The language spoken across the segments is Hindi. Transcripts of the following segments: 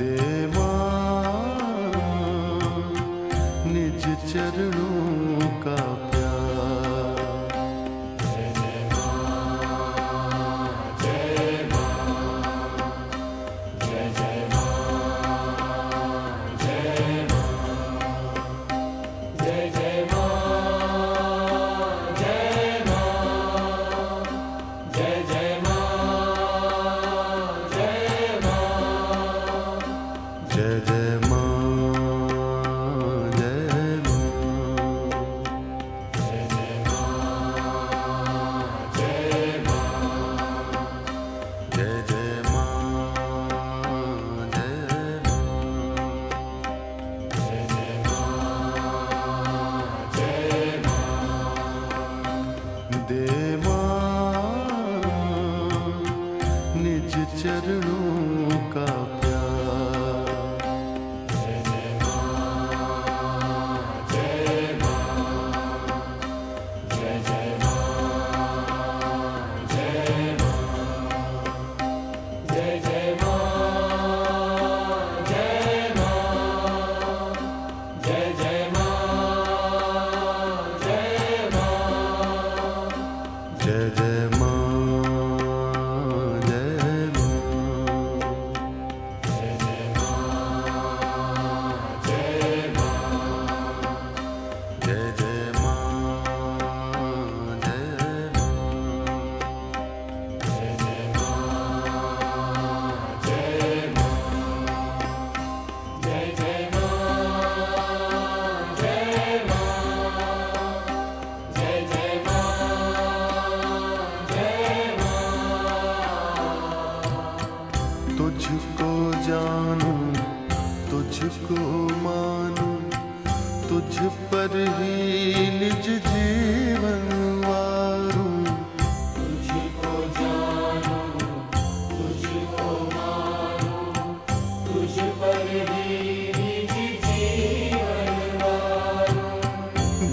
देवा निज चरणों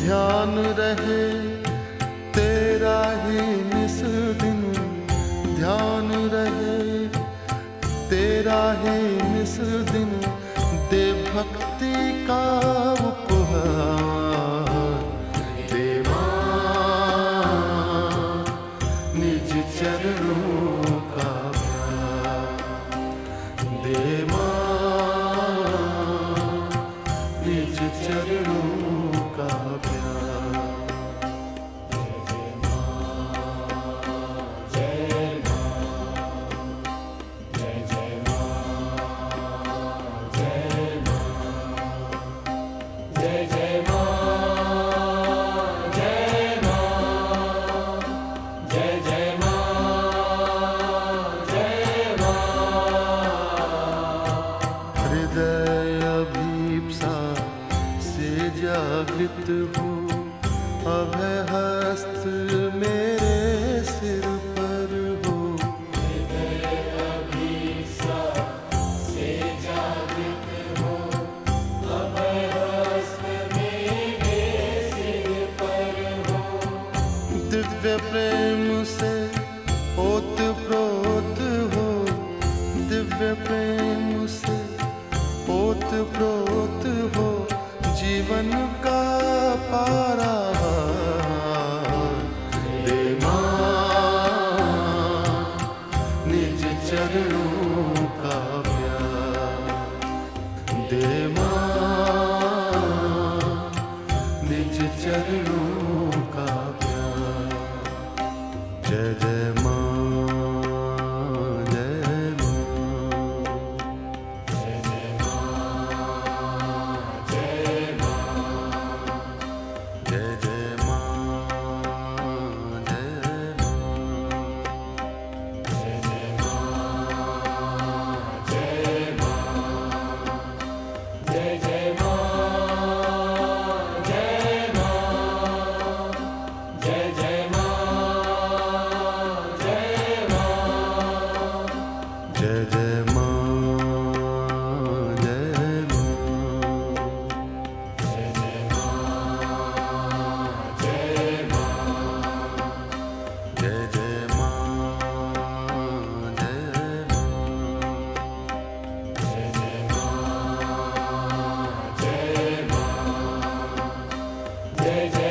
ध्यान रहे चरणों का प्यार। दे माँ निज चरणों Yeah. Jai. जय जय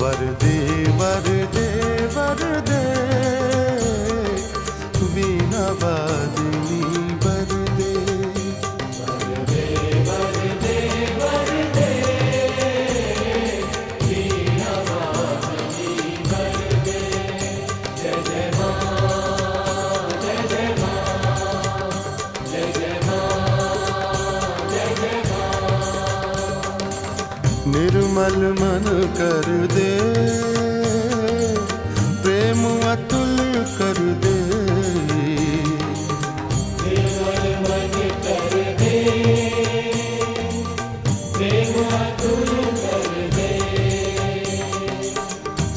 वरदे वरदे वरदे बीना वादी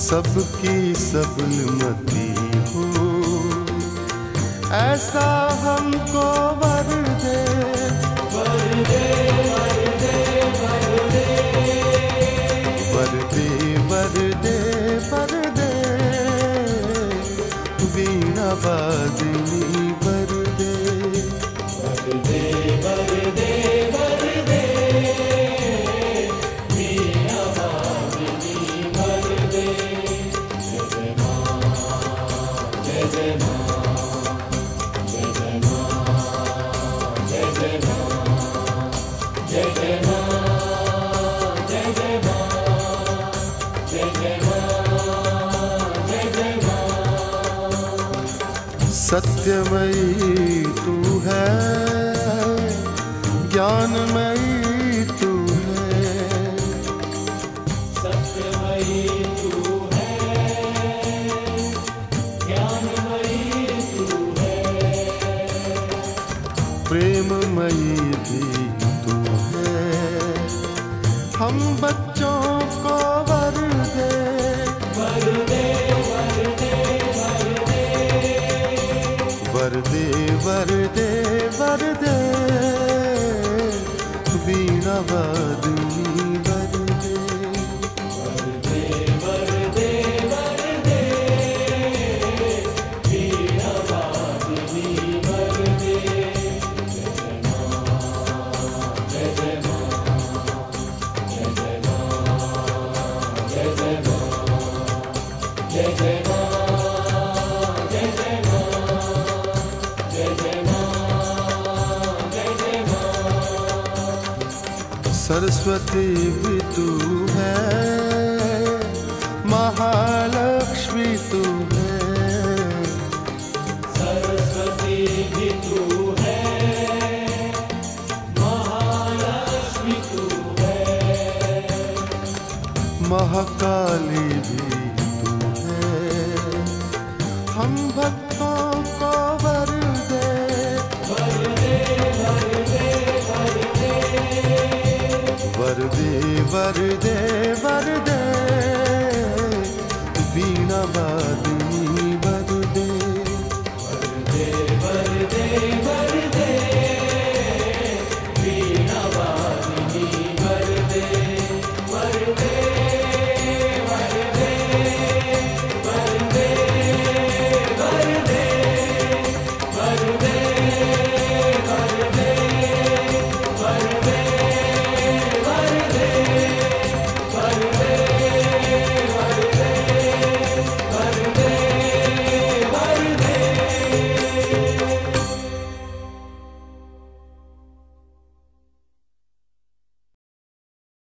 सबकी सबलमती हो। ऐसा हमको वर Thank. yerde